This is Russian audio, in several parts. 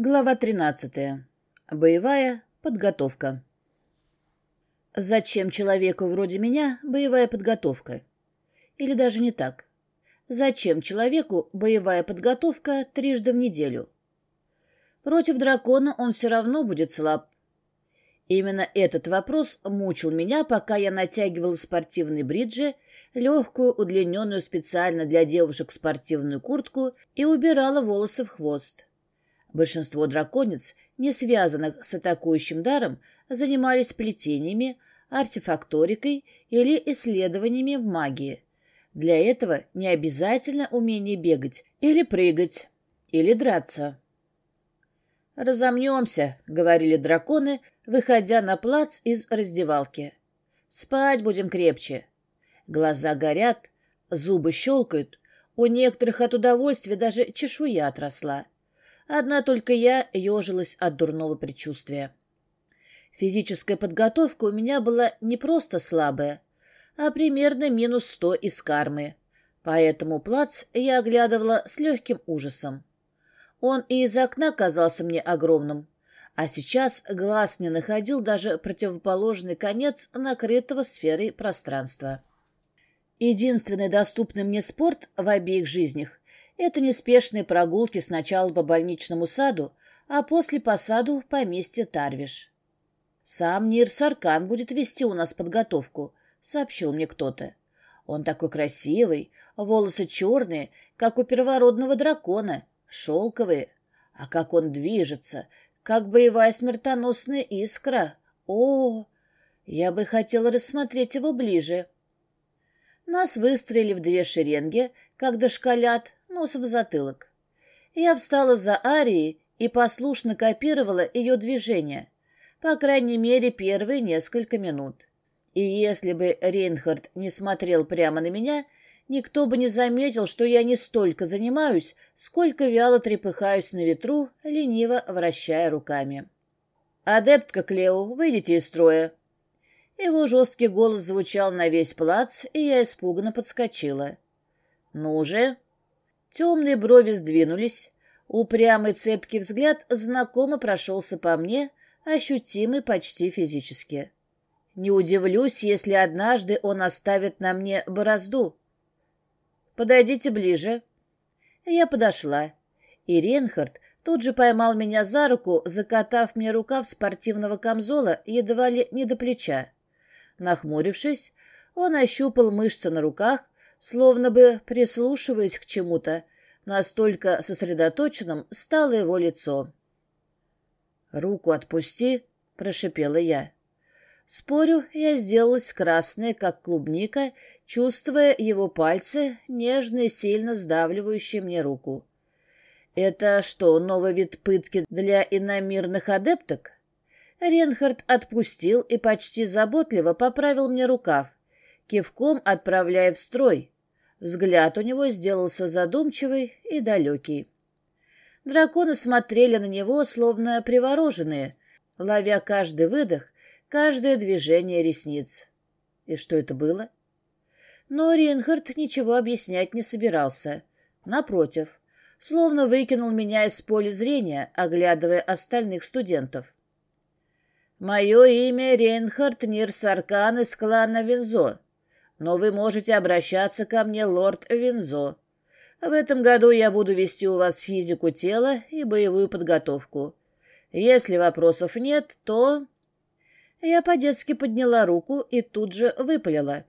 Глава 13. Боевая подготовка. Зачем человеку вроде меня боевая подготовка? Или даже не так. Зачем человеку боевая подготовка трижды в неделю? Против дракона он все равно будет слаб. Именно этот вопрос мучил меня, пока я натягивала спортивные бриджи, легкую, удлиненную специально для девушек спортивную куртку и убирала волосы в хвост. Большинство драконец, не связанных с атакующим даром, занимались плетениями, артефакторикой или исследованиями в магии. Для этого не обязательно умение бегать или прыгать, или драться. «Разомнемся», — говорили драконы, выходя на плац из раздевалки. «Спать будем крепче». Глаза горят, зубы щелкают, у некоторых от удовольствия даже чешуя отросла. Одна только я ежилась от дурного предчувствия. Физическая подготовка у меня была не просто слабая, а примерно минус сто из кармы. Поэтому плац я оглядывала с легким ужасом. Он и из окна казался мне огромным, а сейчас глаз не находил даже противоположный конец накрытого сферой пространства. Единственный доступный мне спорт в обеих жизнях это неспешные прогулки сначала по больничному саду, а после по саду поместье Тарвиш. «Сам Нир Саркан будет вести у нас подготовку», — сообщил мне кто-то. «Он такой красивый, волосы черные, как у первородного дракона, шелковые. А как он движется, как боевая смертоносная искра. О, я бы хотела рассмотреть его ближе». Нас выстроили в две шеренги, как дошколят, носом в затылок. Я встала за Арией и послушно копировала ее движения, по крайней мере, первые несколько минут. И если бы Рейнхард не смотрел прямо на меня, никто бы не заметил, что я не столько занимаюсь, сколько вяло трепыхаюсь на ветру, лениво вращая руками. «Адептка Клео, выйдите из строя!» Его жесткий голос звучал на весь плац, и я испуганно подскочила. «Ну же!» Темные брови сдвинулись, упрямый цепкий взгляд знакомо прошелся по мне, ощутимый почти физически. Не удивлюсь, если однажды он оставит на мне борозду. «Подойдите ближе». Я подошла, и Ренхард тут же поймал меня за руку, закатав мне рукав спортивного камзола едва ли не до плеча. Нахмурившись, он ощупал мышцы на руках, словно бы прислушиваясь к чему-то, настолько сосредоточенным стало его лицо. «Руку отпусти», — прошипела я. Спорю, я сделалась красная, как клубника, чувствуя его пальцы, нежно и сильно сдавливающие мне руку. «Это что, новый вид пытки для иномирных адепток?» Ренхард отпустил и почти заботливо поправил мне рукав, кивком отправляя в строй. Взгляд у него сделался задумчивый и далекий. Драконы смотрели на него, словно привороженные, ловя каждый выдох, каждое движение ресниц. И что это было? Но Ринхард ничего объяснять не собирался. Напротив, словно выкинул меня из поля зрения, оглядывая остальных студентов. «Мое имя Рейнхард Нирсаркан из клана Винзо но вы можете обращаться ко мне, лорд Винзо. В этом году я буду вести у вас физику тела и боевую подготовку. Если вопросов нет, то...» Я по-детски подняла руку и тут же выпалила.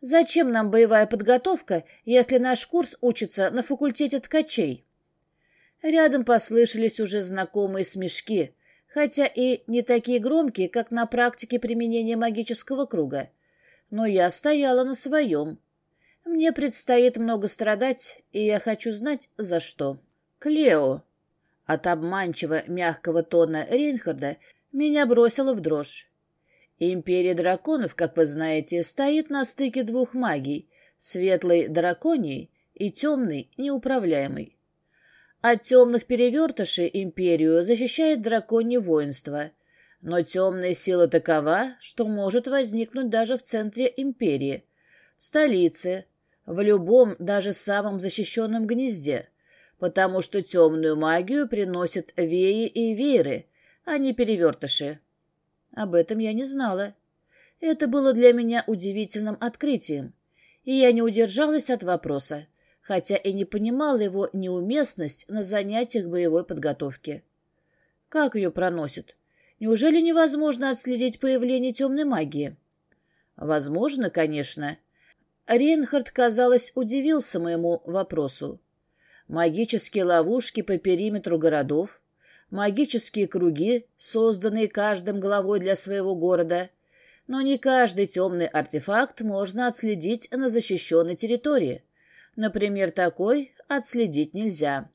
«Зачем нам боевая подготовка, если наш курс учится на факультете ткачей?» Рядом послышались уже знакомые смешки, хотя и не такие громкие, как на практике применения магического круга но я стояла на своем. Мне предстоит много страдать, и я хочу знать, за что. Клео. От обманчиво мягкого тона Рейнхарда меня бросило в дрожь. Империя драконов, как вы знаете, стоит на стыке двух магий — светлой драконий и темной неуправляемой. От темных перевертышей империю защищает драконье воинство, но темная сила такова, что может возникнуть даже в центре империи, в столице, в любом, даже самом защищенном гнезде, потому что темную магию приносят веи и вееры, а не перевертыши. Об этом я не знала. Это было для меня удивительным открытием, и я не удержалась от вопроса, хотя и не понимала его неуместность на занятиях боевой подготовки. Как ее проносят? Неужели невозможно отследить появление темной магии? Возможно, конечно. Рейнхард, казалось, удивился моему вопросу. Магические ловушки по периметру городов, магические круги, созданные каждым главой для своего города, но не каждый темный артефакт можно отследить на защищенной территории. Например, такой отследить нельзя.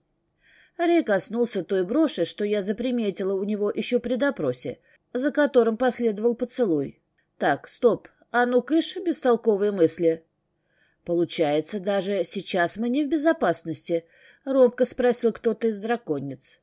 Рэй коснулся той броши, что я заприметила у него еще при допросе, за которым последовал поцелуй. Так, стоп, а ну кыш, бестолковые мысли. Получается, даже сейчас мы не в безопасности, робко спросил кто-то из драконниц.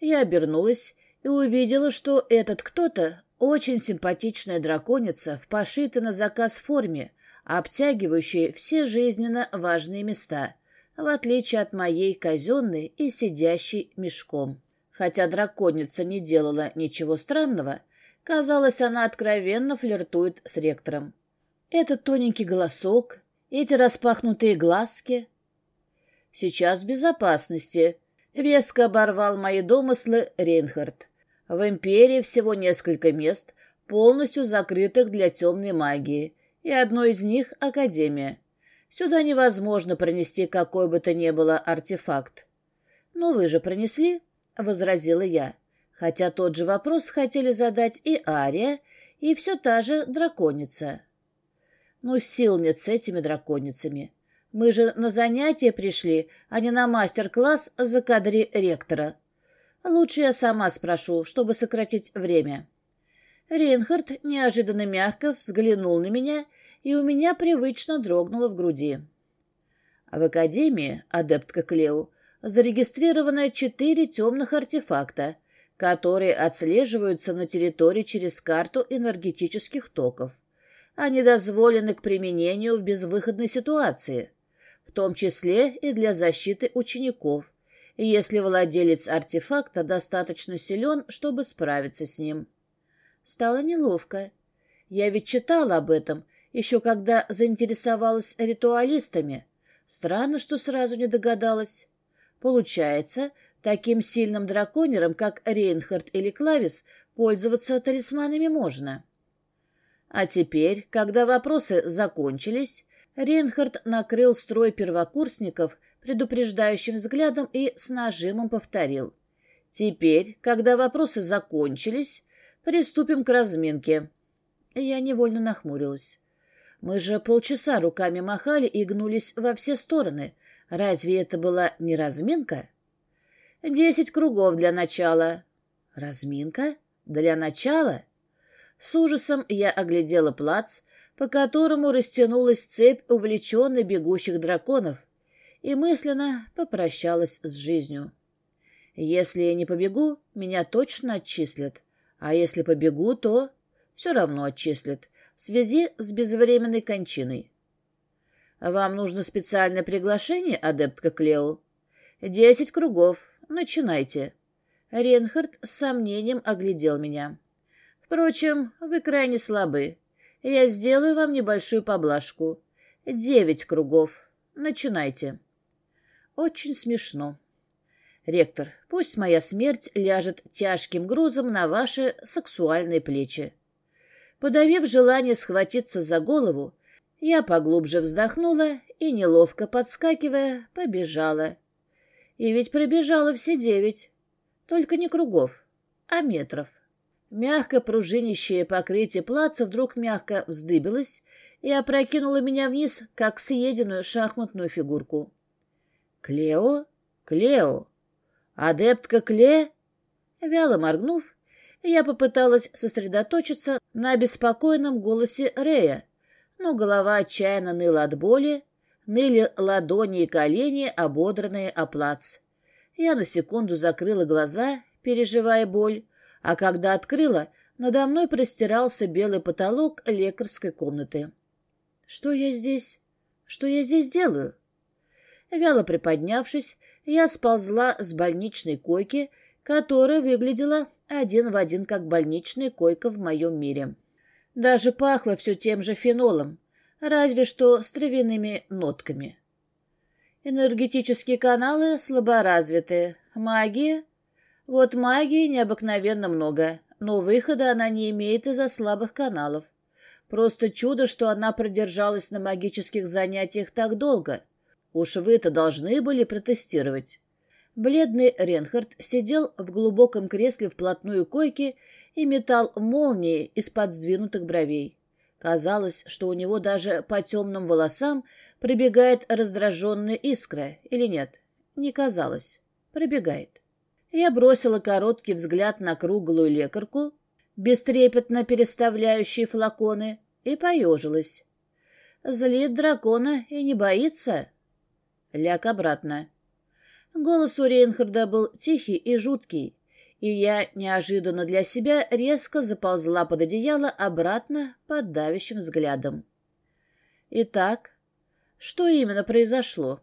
Я обернулась и увидела, что этот кто-то очень симпатичная драконица в пошитой на заказ форме, обтягивающей все жизненно важные места — в отличие от моей казенной и сидящей мешком. Хотя драконица не делала ничего странного, казалось, она откровенно флиртует с ректором. Этот тоненький голосок, эти распахнутые глазки. Сейчас в безопасности. Веско оборвал мои домыслы Рейнхард. В Империи всего несколько мест, полностью закрытых для темной магии, и одно из них — Академия. Сюда невозможно пронести какой бы то ни было артефакт. «Ну вы же пронесли?» — возразила я. Хотя тот же вопрос хотели задать и Ария, и все та же драконица. Ну, сил нет с этими драконицами. Мы же на занятия пришли, а не на мастер-класс за кадри ректора. Лучше я сама спрошу, чтобы сократить время. Рейнхард неожиданно мягко взглянул на меня и у меня привычно дрогнуло в груди. В Академии, адептка Клеу, зарегистрировано четыре темных артефакта, которые отслеживаются на территории через карту энергетических токов. Они дозволены к применению в безвыходной ситуации, в том числе и для защиты учеников, если владелец артефакта достаточно силен, чтобы справиться с ним. Стало неловко. Я ведь читала об этом еще когда заинтересовалась ритуалистами. Странно, что сразу не догадалась. Получается, таким сильным драконером, как Рейнхард или Клавис, пользоваться талисманами можно. А теперь, когда вопросы закончились, Рейнхард накрыл строй первокурсников предупреждающим взглядом и с нажимом повторил. «Теперь, когда вопросы закончились, приступим к разминке». Я невольно нахмурилась. Мы же полчаса руками махали и гнулись во все стороны. Разве это была не разминка? Десять кругов для начала. Разминка? Для начала? С ужасом я оглядела плац, по которому растянулась цепь увлеченной бегущих драконов, и мысленно попрощалась с жизнью. Если я не побегу, меня точно отчислят, а если побегу, то все равно отчислят, в связи с безвременной кончиной. «Вам нужно специальное приглашение, адептка Клео?» «Десять кругов. Начинайте». Ренхард с сомнением оглядел меня. «Впрочем, вы крайне слабы. Я сделаю вам небольшую поблажку. Девять кругов. Начинайте». «Очень смешно». «Ректор, пусть моя смерть ляжет тяжким грузом на ваши сексуальные плечи. Подавив желание схватиться за голову, я поглубже вздохнула и, неловко подскакивая, побежала. И ведь пробежала все девять, только не кругов, а метров. Мягко пружинищее покрытие плаца вдруг мягко вздыбилось и опрокинуло меня вниз, как съеденную шахматную фигурку. «Клео? Клео? Адептка Кле?» Вяло моргнув, я попыталась сосредоточиться на беспокойном голосе Рея, но голова отчаянно ныла от боли, ныли ладони и колени, ободранные о плац. Я на секунду закрыла глаза, переживая боль, а когда открыла, надо мной простирался белый потолок лекарской комнаты. Что я здесь? Что я здесь делаю? Вяло приподнявшись, я сползла с больничной койки, которая выглядела один в один как больничная койка в моем мире. Даже пахло все тем же фенолом, разве что с травяными нотками. Энергетические каналы слаборазвиты. Магия? Вот магии необыкновенно много, но выхода она не имеет из-за слабых каналов. Просто чудо, что она продержалась на магических занятиях так долго. Уж вы-то должны были протестировать. Бледный Ренхард сидел в глубоком кресле вплотную к койке и метал молнии из-под сдвинутых бровей. Казалось, что у него даже по темным волосам пробегает раздраженная искра, или нет? Не казалось. Пробегает. Я бросила короткий взгляд на круглую лекарку, бестрепетно переставляющие флаконы, и поежилась. Злит дракона и не боится. Ляг обратно. Голос у Рейнхарда был тихий и жуткий, и я неожиданно для себя резко заползла под одеяло обратно под давящим взглядом. Итак, что именно произошло?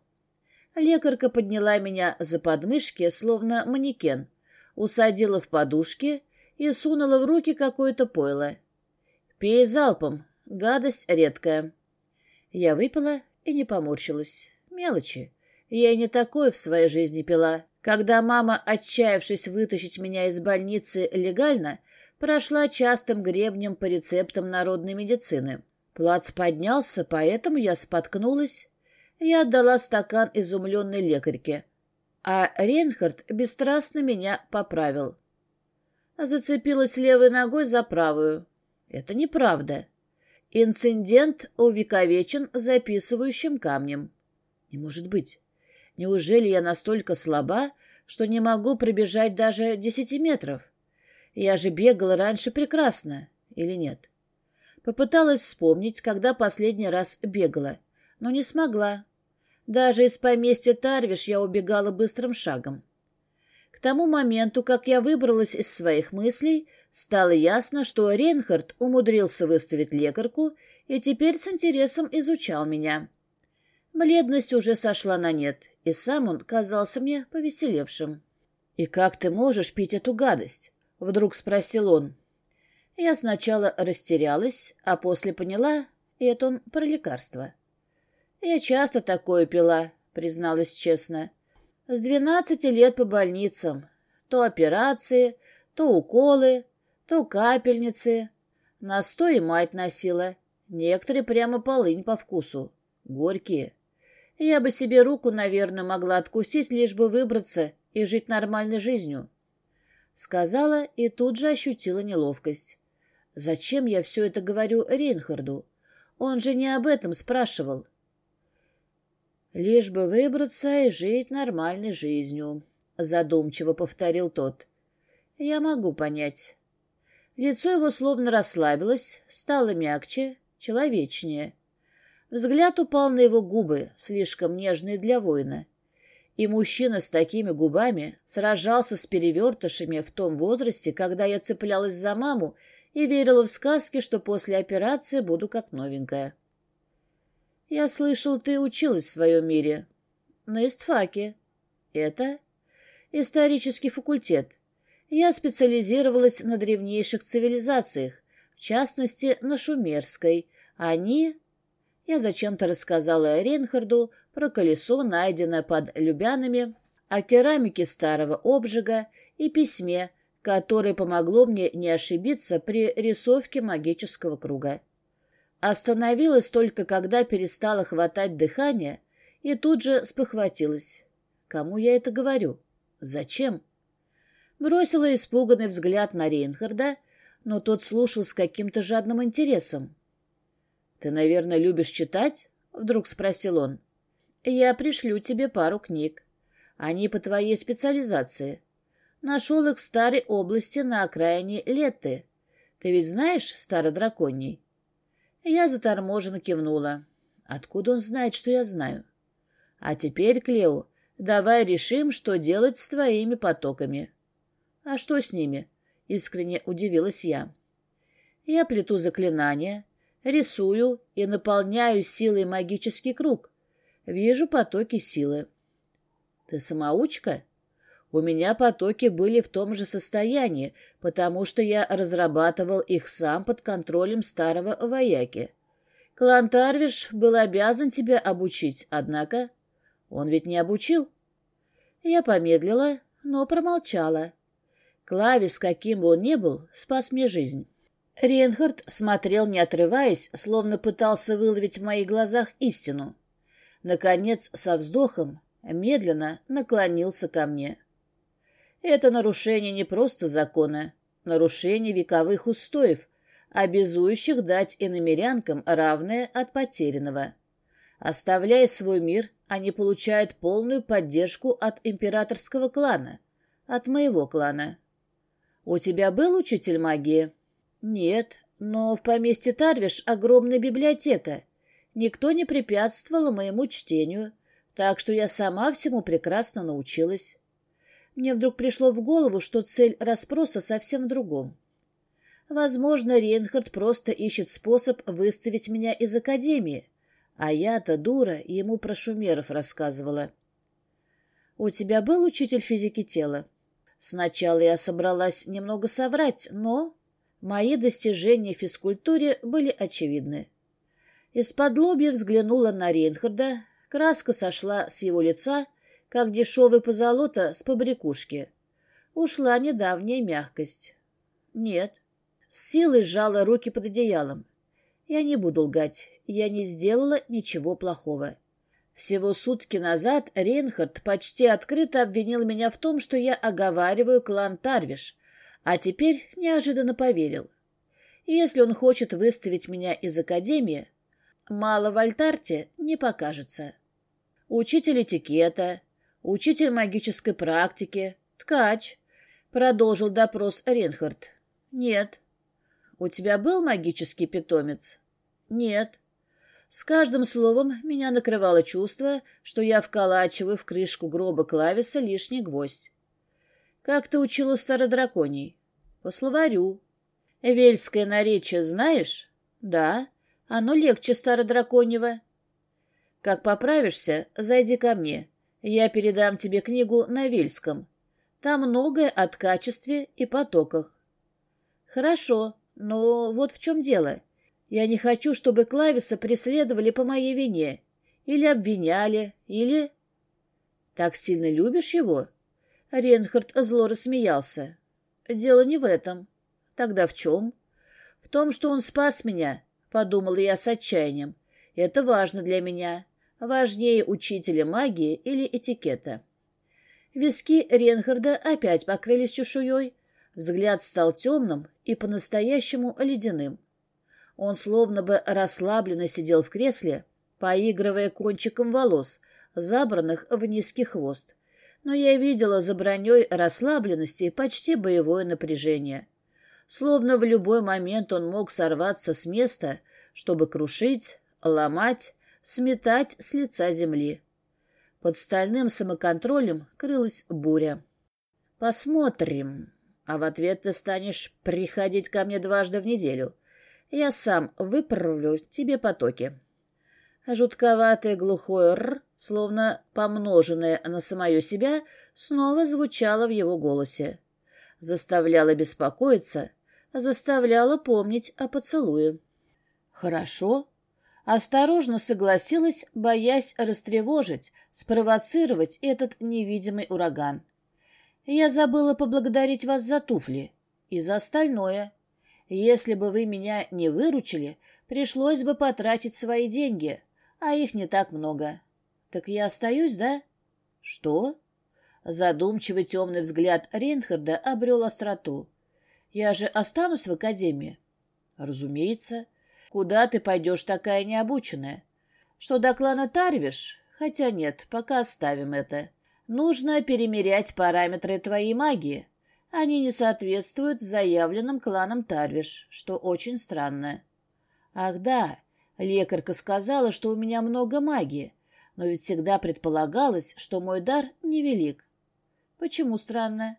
Лекарка подняла меня за подмышки, словно манекен, усадила в подушки и сунула в руки какое-то пойло. «Пей залпом, гадость редкая». Я выпила и не поморщилась. Мелочи. Я не такое в своей жизни пила. Когда мама, отчаявшись вытащить меня из больницы легально, прошла частым гребнем по рецептам народной медицины. Плац поднялся, поэтому я споткнулась. Я отдала стакан изумленной лекарьке. А Ренхард бесстрастно меня поправил. Зацепилась левой ногой за правую. Это неправда. Инцидент увековечен записывающим камнем. Не может быть. Неужели я настолько слаба, что не могу пробежать даже десяти метров? Я же бегала раньше прекрасно, или нет? Попыталась вспомнить, когда последний раз бегала, но не смогла. Даже из поместья Тарвиш я убегала быстрым шагом. К тому моменту, как я выбралась из своих мыслей, стало ясно, что Рейнхард умудрился выставить лекарку и теперь с интересом изучал меня. Бледность уже сошла на нет, и сам он казался мне повеселевшим. «И как ты можешь пить эту гадость?» — вдруг спросил он. Я сначала растерялась, а после поняла, и это он про лекарство. «Я часто такое пила», — призналась честно. «С двенадцати лет по больницам. То операции, то уколы, то капельницы. Настой мать носила. Некоторые прямо полынь по вкусу. Горькие. Я бы себе руку, наверное, могла откусить, лишь бы выбраться и жить нормальной жизнью. Сказала и тут же ощутила неловкость. Зачем я все это говорю Рейнхарду? Он же не об этом спрашивал. Лишь бы выбраться и жить нормальной жизнью, задумчиво повторил тот. Я могу понять. Лицо его словно расслабилось, стало мягче, человечнее. Взгляд упал на его губы, слишком нежные для воина. И мужчина с такими губами сражался с перевертышами в том возрасте, когда я цеплялась за маму и верила в сказки, что после операции буду как новенькая. «Я слышал, ты училась в своем мире. На истфаке. Это исторический факультет. Я специализировалась на древнейших цивилизациях, в частности, на шумерской. Они я зачем-то рассказала Ренхарду про колесо, найденное под Любянами, о керамике старого обжига и письме, которое помогло мне не ошибиться при рисовке магического круга. Остановилась только, когда перестала хватать дыхание, и тут же спохватилась. Кому я это говорю? Зачем? Бросила испуганный взгляд на Рейнхарда, но тот слушал с каким-то жадным интересом. «Ты, наверное, любишь читать?» — вдруг спросил он. «Я пришлю тебе пару книг. Они по твоей специализации. Нашел их в старой области на окраине Летты. Ты ведь знаешь стародраконий?» Я заторможенно кивнула. «Откуда он знает, что я знаю?» «А теперь, Клео, давай решим, что делать с твоими потоками». «А что с ними?» — искренне удивилась я. «Я плету заклинания» рисую и наполняю силой магический круг. Вижу потоки силы. Ты самоучка? У меня потоки были в том же состоянии, потому что я разрабатывал их сам под контролем старого вояки. Клан Тарвиш был обязан тебя обучить, однако он ведь не обучил. Я помедлила, но промолчала. Клавис, каким бы он ни был, спас мне жизнь. Ренхард смотрел, не отрываясь, словно пытался выловить в моих глазах истину. Наконец, со вздохом, медленно наклонился ко мне. Это нарушение не просто закона, нарушение вековых устоев, обязующих дать иномерянкам равное от потерянного. Оставляя свой мир, они получают полную поддержку от императорского клана, от моего клана. У тебя был учитель магии? Нет, но в поместье Тарвиш огромная библиотека. Никто не препятствовал моему чтению, так что я сама всему прекрасно научилась. Мне вдруг пришло в голову, что цель расспроса совсем в другом. Возможно, Рейнхард просто ищет способ выставить меня из академии, а я-то, дура, ему про шумеров рассказывала. «У тебя был учитель физики тела?» Сначала я собралась немного соврать, но мои достижения в физкультуре были очевидны. Из-под лобья взглянула на Рейнхарда, краска сошла с его лица, как дешевый позолота с побрякушки. Ушла недавняя мягкость. Нет. С силой сжала руки под одеялом. Я не буду лгать, я не сделала ничего плохого. Всего сутки назад Рейнхард почти открыто обвинил меня в том, что я оговариваю клан Тарвиш, а теперь неожиданно поверил. Если он хочет выставить меня из Академии, мало в Альтарте не покажется. Учитель этикета, учитель магической практики, ткач. Продолжил допрос Ренхард. Нет. У тебя был магический питомец? Нет. С каждым словом меня накрывало чувство, что я вколачиваю в крышку гроба Клависа лишний гвоздь. Как ты учила стародраконий? По словарю. Вельское наречие знаешь? Да. Оно легче стародраконьего. Как поправишься, зайди ко мне. Я передам тебе книгу на Вельском. Там многое о качестве и потоках. Хорошо, но вот в чем дело. Я не хочу, чтобы Клависа преследовали по моей вине. Или обвиняли, или... Так сильно любишь его? Ренхард зло рассмеялся. Дело не в этом. Тогда в чем? В том, что он спас меня, подумала я с отчаянием. Это важно для меня важнее учителя магии или этикета. Виски Ренхарда опять покрылись чешуей, взгляд стал темным и по-настоящему ледяным. Он словно бы расслабленно сидел в кресле, поигрывая кончиком волос, забранных в низкий хвост. Но я видела за броней расслабленности почти боевое напряжение. Словно в любой момент он мог сорваться с места, чтобы крушить, ломать, сметать с лица земли. Под стальным самоконтролем крылась буря. «Посмотрим. А в ответ ты станешь приходить ко мне дважды в неделю. Я сам выправлю тебе потоки». Жутковатое глухое «р», словно помноженное на самое себя, снова звучало в его голосе. Заставляло беспокоиться, заставляло помнить о поцелуе. «Хорошо», Осторожно согласилась, боясь растревожить, спровоцировать этот невидимый ураган. Я забыла поблагодарить вас за туфли и за остальное. Если бы вы меня не выручили, пришлось бы потратить свои деньги, а их не так много. Так я остаюсь, да? Что? Задумчивый темный взгляд Рейнхарда обрел остроту. Я же останусь в академии? Разумеется. Куда ты пойдешь такая необученная? Что до клана Тарвиш? Хотя нет, пока оставим это. Нужно перемерять параметры твоей магии. Они не соответствуют заявленным кланам Тарвиш, что очень странно. Ах да, лекарка сказала, что у меня много магии, но ведь всегда предполагалось, что мой дар невелик. Почему странно?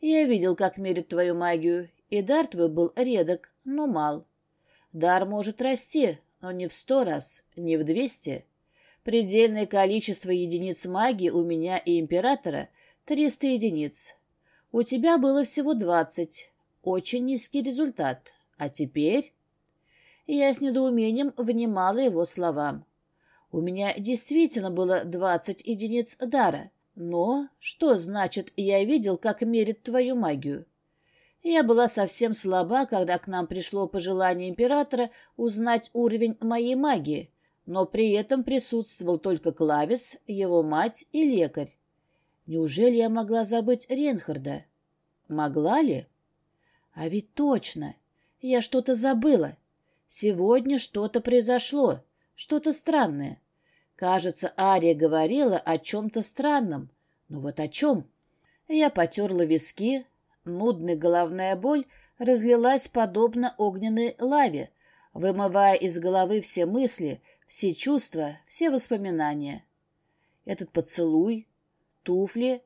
Я видел, как мерят твою магию, и дар твой был редок, но мал. Дар может расти, но не в сто раз, не в двести. Предельное количество единиц магии у меня и императора — 300 единиц. У тебя было всего 20. Очень низкий результат. А теперь... Я с недоумением внимала его словам. У меня действительно было 20 единиц дара. Но что значит «я видел, как мерит твою магию»? Я была совсем слаба, когда к нам пришло пожелание императора узнать уровень моей магии, но при этом присутствовал только Клавис, его мать и лекарь. Неужели я могла забыть Ренхарда? Могла ли? А ведь точно, я что-то забыла. Сегодня что-то произошло, что-то странное. Кажется, Ария говорила о чем-то странном. Но вот о чем? Я потерла виски, Нудная головная боль разлилась подобно огненной лаве, вымывая из головы все мысли, все чувства, все воспоминания. Этот поцелуй, туфли,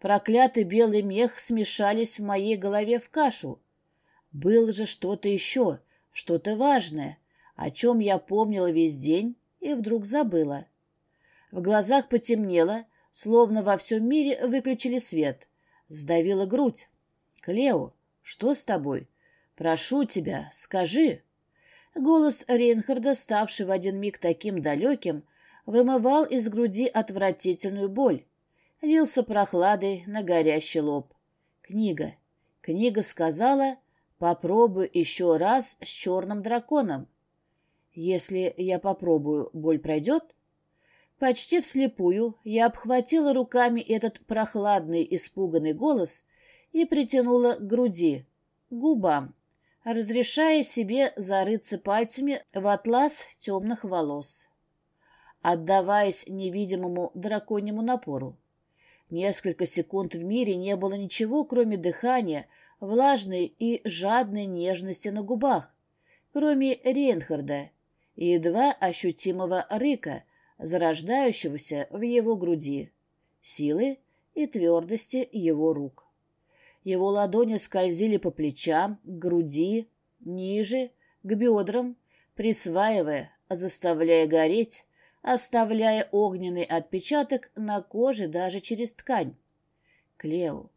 проклятый белый мех смешались в моей голове в кашу. Было же что-то еще, что-то важное, о чем я помнила весь день и вдруг забыла. В глазах потемнело, словно во всем мире выключили свет. Сдавила грудь. «Клео, что с тобой? Прошу тебя, скажи». Голос Рейнхарда, ставший в один миг таким далеким, вымывал из груди отвратительную боль. Лился прохладой на горящий лоб. Книга. Книга сказала «Попробуй еще раз с черным драконом». Если я попробую, боль пройдет? Почти вслепую я обхватила руками этот прохладный, испуганный голос и притянула к груди, губам, разрешая себе зарыться пальцами в атлас темных волос, отдаваясь невидимому драконьему напору. Несколько секунд в мире не было ничего, кроме дыхания, влажной и жадной нежности на губах, кроме Рейнхарда и едва ощутимого рыка, зарождающегося в его груди, силы и твердости его рук. Его ладони скользили по плечам, груди, ниже, к бедрам, присваивая, заставляя гореть, оставляя огненный отпечаток на коже даже через ткань. Клео,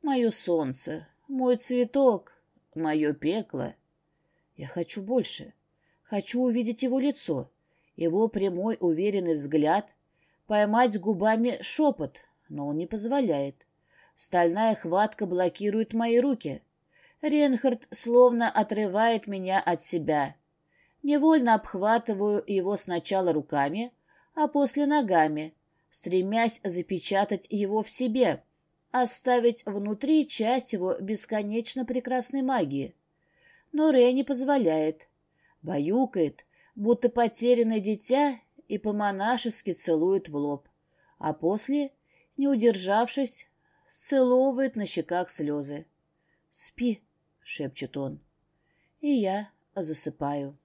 мое солнце, мой цветок, мое пекло. Я хочу больше. Хочу увидеть его лицо, его прямой уверенный взгляд, поймать губами шепот, но он не позволяет. Стальная хватка блокирует мои руки. Ренхард словно отрывает меня от себя. Невольно обхватываю его сначала руками, а после ногами, стремясь запечатать его в себе, оставить внутри часть его бесконечно прекрасной магии. Но Рэй не позволяет. Баюкает, будто потерянное дитя, и по-монашески целует в лоб. А после, не удержавшись, сцеловывает на щеках слезы. «Спи», — шепчет он. И я засыпаю.